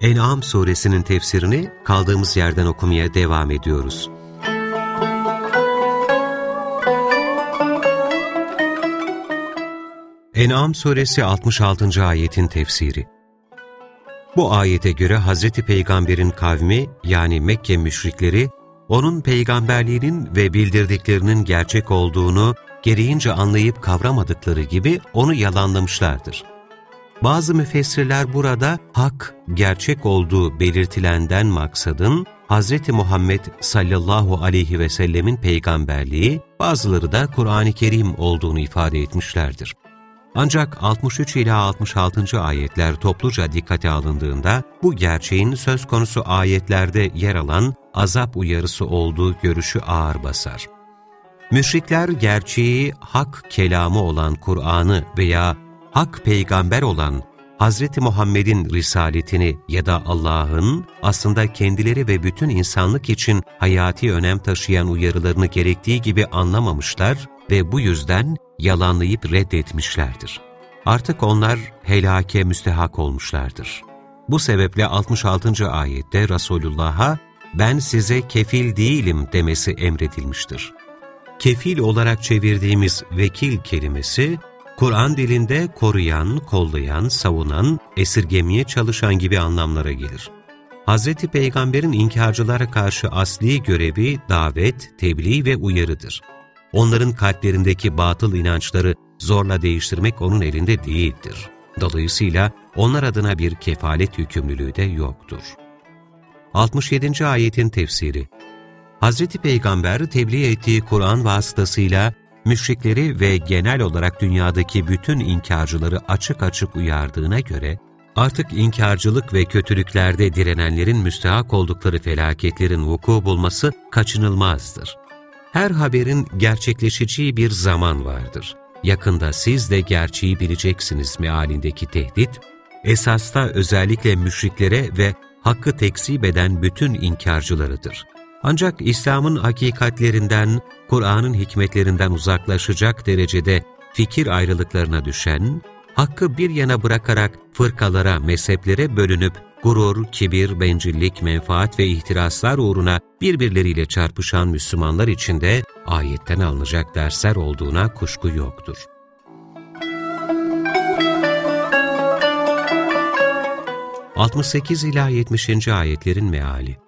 En'am suresinin tefsirini kaldığımız yerden okumaya devam ediyoruz. En'am suresi 66. ayetin tefsiri Bu ayete göre Hz. Peygamber'in kavmi yani Mekke müşrikleri, onun peygamberliğinin ve bildirdiklerinin gerçek olduğunu gereğince anlayıp kavramadıkları gibi onu yalanlamışlardır. Bazı müfessirler burada hak, gerçek olduğu belirtilenden maksadın Hz. Muhammed sallallahu aleyhi ve sellemin peygamberliği, bazıları da Kur'an-ı Kerim olduğunu ifade etmişlerdir. Ancak 63 ila 66. ayetler topluca dikkate alındığında bu gerçeğin söz konusu ayetlerde yer alan azap uyarısı olduğu görüşü ağır basar. Müşrikler gerçeği hak kelamı olan Kur'an'ı veya hak peygamber olan Hz. Muhammed'in risaletini ya da Allah'ın aslında kendileri ve bütün insanlık için hayati önem taşıyan uyarılarını gerektiği gibi anlamamışlar ve bu yüzden yalanlayıp reddetmişlerdir. Artık onlar helake müstehak olmuşlardır. Bu sebeple 66. ayette Resulullah'a ben size kefil değilim demesi emredilmiştir. Kefil olarak çevirdiğimiz vekil kelimesi, Kur'an dilinde koruyan, kollayan, savunan, esirgemeye çalışan gibi anlamlara gelir. Hz. Peygamber'in inkarcılara karşı asli görevi davet, tebliğ ve uyarıdır. Onların kalplerindeki batıl inançları zorla değiştirmek onun elinde değildir. Dolayısıyla onlar adına bir kefalet yükümlülüğü de yoktur. 67. ayetin tefsiri Hz. Peygamber tebliğ ettiği Kur'an vasıtasıyla müşrikleri ve genel olarak dünyadaki bütün inkarcıları açık açık uyardığına göre, artık inkarcılık ve kötülüklerde direnenlerin müstehak oldukları felaketlerin vuku bulması kaçınılmazdır. Her haberin gerçekleşeceği bir zaman vardır. Yakında siz de gerçeği bileceksiniz mealindeki tehdit, esasta özellikle müşriklere ve hakkı tekzip eden bütün inkarcılarıdır. Ancak İslam'ın hakikatlerinden, Kur'an'ın hikmetlerinden uzaklaşacak derecede fikir ayrılıklarına düşen, hakkı bir yana bırakarak fırkalara, mezheplere bölünüp gurur, kibir, bencillik, menfaat ve ihtiraslar uğruna birbirleriyle çarpışan Müslümanlar için de ayetten alınacak dersler olduğuna kuşku yoktur. ...68 ila 70. ayetlerin meali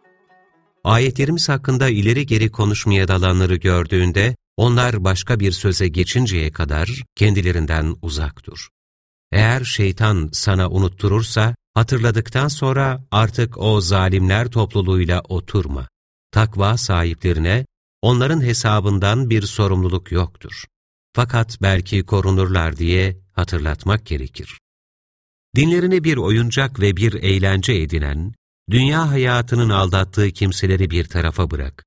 Ayetlerimiz hakkında ileri geri konuşmaya dalanları gördüğünde, onlar başka bir söze geçinceye kadar kendilerinden uzak dur. Eğer şeytan sana unutturursa, hatırladıktan sonra artık o zalimler topluluğuyla oturma. Takva sahiplerine, onların hesabından bir sorumluluk yoktur. Fakat belki korunurlar diye hatırlatmak gerekir. Dinlerini bir oyuncak ve bir eğlence edinen, Dünya hayatının aldattığı kimseleri bir tarafa bırak.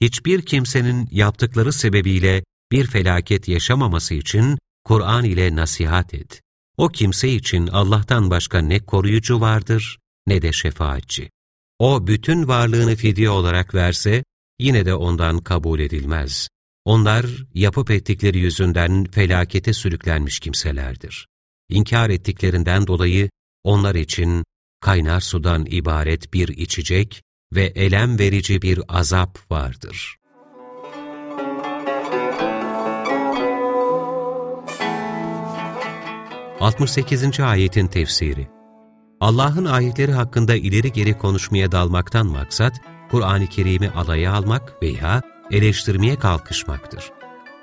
Hiçbir kimsenin yaptıkları sebebiyle bir felaket yaşamaması için Kur'an ile nasihat et. O kimse için Allah'tan başka ne koruyucu vardır ne de şefaatçi. O bütün varlığını fidye olarak verse yine de ondan kabul edilmez. Onlar yapıp ettikleri yüzünden felakete sürüklenmiş kimselerdir. İnkar ettiklerinden dolayı onlar için kaynar sudan ibaret bir içecek ve elem verici bir azap vardır. Altmış sekizinci ayetin tefsiri Allah'ın ayetleri hakkında ileri geri konuşmaya dalmaktan maksat, Kur'an-ı Kerim'i alaya almak veya eleştirmeye kalkışmaktır.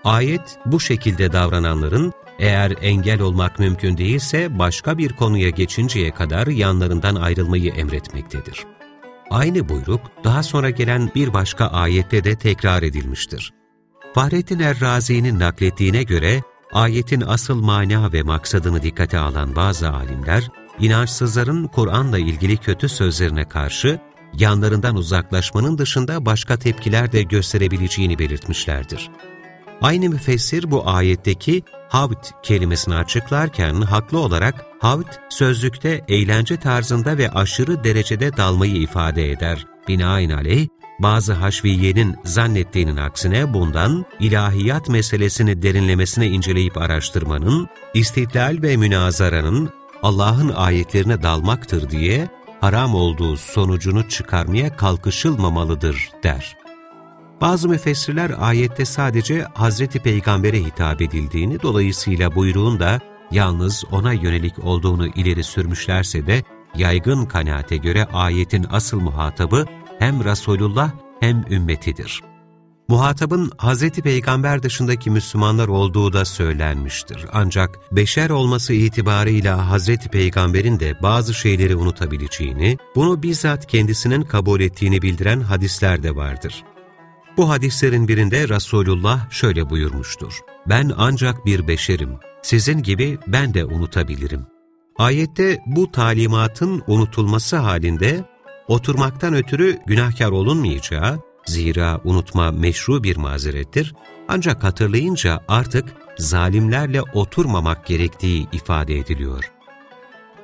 Ayet, bu şekilde davrananların eğer engel olmak mümkün değilse başka bir konuya geçinceye kadar yanlarından ayrılmayı emretmektedir. Aynı buyruk daha sonra gelen bir başka ayette de tekrar edilmiştir. Fahrettin Errazi'nin naklettiğine göre ayetin asıl mana ve maksadını dikkate alan bazı alimler, inançsızların Kur'an'la ilgili kötü sözlerine karşı yanlarından uzaklaşmanın dışında başka tepkiler de gösterebileceğini belirtmişlerdir. Aynı müfessir bu ayetteki havt kelimesini açıklarken haklı olarak havt sözlükte eğlence tarzında ve aşırı derecede dalmayı ifade eder. Binaenaleyh bazı haşviyenin zannettiğinin aksine bundan ilahiyat meselesini derinlemesine inceleyip araştırmanın, istitlal ve münazaranın Allah'ın ayetlerine dalmaktır diye haram olduğu sonucunu çıkarmaya kalkışılmamalıdır der. Bazı müfessirler ayette sadece Hazreti Peygamber'e hitap edildiğini, dolayısıyla buyruğun da yalnız ona yönelik olduğunu ileri sürmüşlerse de, yaygın kanaate göre ayetin asıl muhatabı hem Resulullah hem ümmetidir. Muhatabın Hz. Peygamber dışındaki Müslümanlar olduğu da söylenmiştir. Ancak beşer olması itibarıyla Hz. Peygamber'in de bazı şeyleri unutabileceğini, bunu bizzat kendisinin kabul ettiğini bildiren hadisler de vardır. Bu hadislerin birinde Resulullah şöyle buyurmuştur. Ben ancak bir beşerim, sizin gibi ben de unutabilirim. Ayette bu talimatın unutulması halinde oturmaktan ötürü günahkar olunmayacağı, zira unutma meşru bir mazerettir, ancak hatırlayınca artık zalimlerle oturmamak gerektiği ifade ediliyor.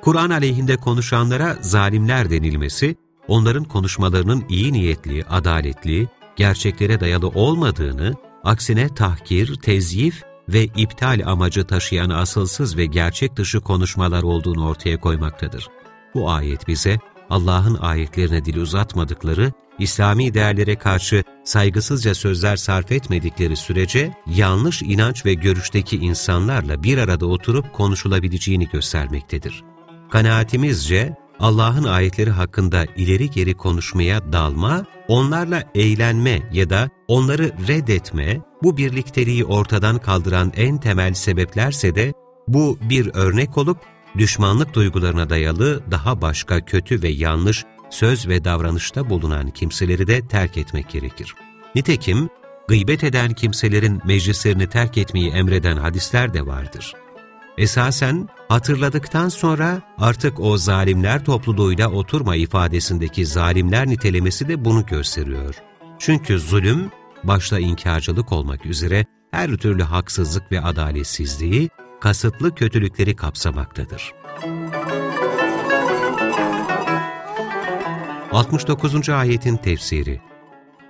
Kur'an aleyhinde konuşanlara zalimler denilmesi, onların konuşmalarının iyi niyetli, adaletli, gerçeklere dayalı olmadığını, aksine tahkir, tezyif ve iptal amacı taşıyan asılsız ve gerçek dışı konuşmalar olduğunu ortaya koymaktadır. Bu ayet bize Allah'ın ayetlerine dil uzatmadıkları, İslami değerlere karşı saygısızca sözler sarf etmedikleri sürece yanlış inanç ve görüşteki insanlarla bir arada oturup konuşulabileceğini göstermektedir. Kanaatimizce Allah'ın ayetleri hakkında ileri geri konuşmaya dalma, onlarla eğlenme ya da onları reddetme, bu birlikteliği ortadan kaldıran en temel sebeplerse de bu bir örnek olup düşmanlık duygularına dayalı daha başka kötü ve yanlış söz ve davranışta bulunan kimseleri de terk etmek gerekir. Nitekim, gıybet eden kimselerin meclislerini terk etmeyi emreden hadisler de vardır. Esasen hatırladıktan sonra artık o zalimler topluluğuyla oturma ifadesindeki zalimler nitelemesi de bunu gösteriyor. Çünkü zulüm, başta inkarcılık olmak üzere her türlü haksızlık ve adaletsizliği kasıtlı kötülükleri kapsamaktadır. 69. Ayetin Tefsiri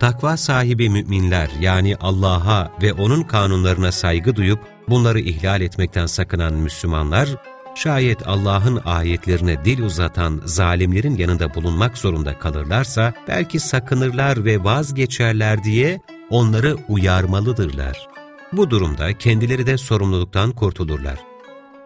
Takva sahibi müminler yani Allah'a ve O'nun kanunlarına saygı duyup bunları ihlal etmekten sakınan Müslümanlar, şayet Allah'ın ayetlerine dil uzatan zalimlerin yanında bulunmak zorunda kalırlarsa belki sakınırlar ve vazgeçerler diye onları uyarmalıdırlar. Bu durumda kendileri de sorumluluktan kurtulurlar.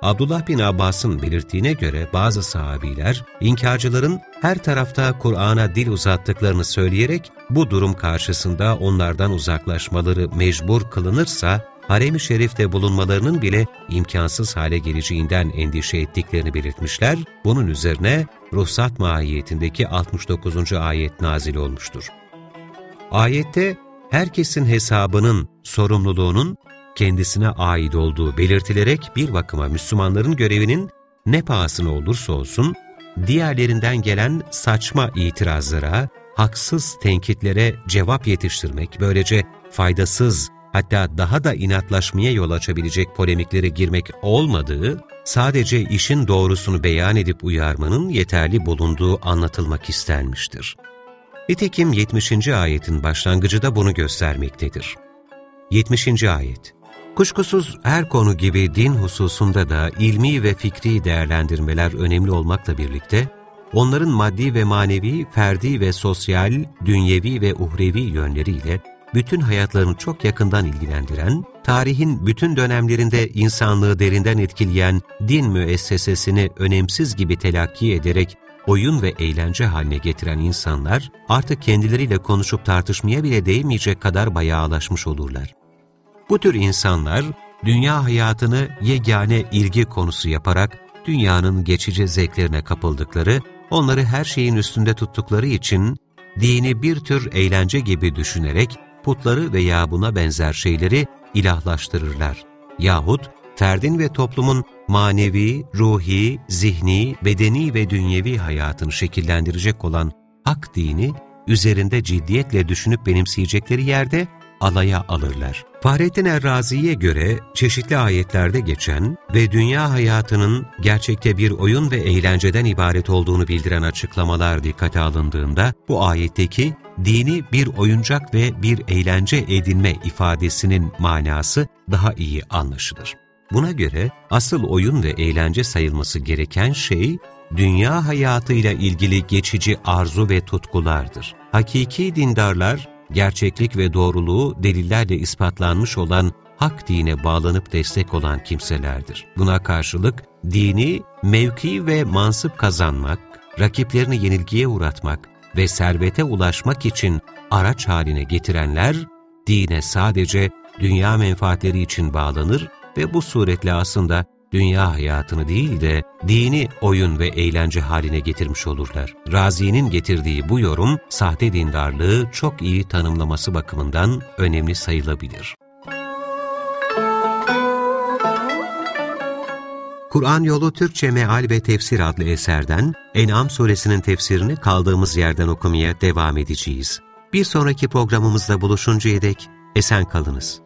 Abdullah bin Abbas'ın belirttiğine göre bazı sahabiler, inkarcıların her tarafta Kur'an'a dil uzattıklarını söyleyerek bu durum karşısında onlardan uzaklaşmaları mecbur kılınırsa, harem-i şerifte bulunmalarının bile imkansız hale geleceğinden endişe ettiklerini belirtmişler, bunun üzerine ruhsat mahiyetindeki 69. ayet nazil olmuştur. Ayette herkesin hesabının, sorumluluğunun kendisine ait olduğu belirtilerek bir bakıma Müslümanların görevinin ne pahasına olursa olsun, diğerlerinden gelen saçma itirazlara, haksız tenkitlere cevap yetiştirmek, böylece faydasız hatta daha da inatlaşmaya yol açabilecek polemiklere girmek olmadığı, sadece işin doğrusunu beyan edip uyarmanın yeterli bulunduğu anlatılmak istenmiştir. Nitekim 70. ayetin başlangıcı da bunu göstermektedir. 70. ayet Kuşkusuz her konu gibi din hususunda da ilmi ve fikri değerlendirmeler önemli olmakla birlikte, onların maddi ve manevi, ferdi ve sosyal, dünyevi ve uhrevi yönleriyle bütün hayatlarını çok yakından ilgilendiren, tarihin bütün dönemlerinde insanlığı derinden etkileyen din müessesesini önemsiz gibi telakki ederek oyun ve eğlence haline getiren insanlar artık kendileriyle konuşup tartışmaya bile değmeyecek kadar bayağılaşmış olurlar. Bu tür insanlar dünya hayatını yegane ilgi konusu yaparak dünyanın geçici zevklerine kapıldıkları, onları her şeyin üstünde tuttukları için dini bir tür eğlence gibi düşünerek putları veya buna benzer şeyleri ilahlaştırırlar. Yahut ferdin ve toplumun manevi, ruhi, zihni, bedeni ve dünyevi hayatını şekillendirecek olan hak dini, üzerinde ciddiyetle düşünüp benimseyecekleri yerde alaya alırlar. Fahrettin Errazi'ye göre çeşitli ayetlerde geçen ve dünya hayatının gerçekte bir oyun ve eğlenceden ibaret olduğunu bildiren açıklamalar dikkate alındığında bu ayetteki dini bir oyuncak ve bir eğlence edinme ifadesinin manası daha iyi anlaşılır. Buna göre asıl oyun ve eğlence sayılması gereken şey, dünya hayatıyla ilgili geçici arzu ve tutkulardır. Hakiki dindarlar, gerçeklik ve doğruluğu delillerle ispatlanmış olan hak dine bağlanıp destek olan kimselerdir. Buna karşılık dini mevki ve mansıp kazanmak, rakiplerini yenilgiye uğratmak ve servete ulaşmak için araç haline getirenler, dine sadece dünya menfaatleri için bağlanır ve bu suretle aslında dünya hayatını değil de dini oyun ve eğlence haline getirmiş olurlar. Razi'nin getirdiği bu yorum, sahte dindarlığı çok iyi tanımlaması bakımından önemli sayılabilir. Kur'an Yolu Türkçe Meal ve Tefsir adlı eserden En'am suresinin tefsirini kaldığımız yerden okumaya devam edeceğiz. Bir sonraki programımızda buluşuncaya dek esen kalınız.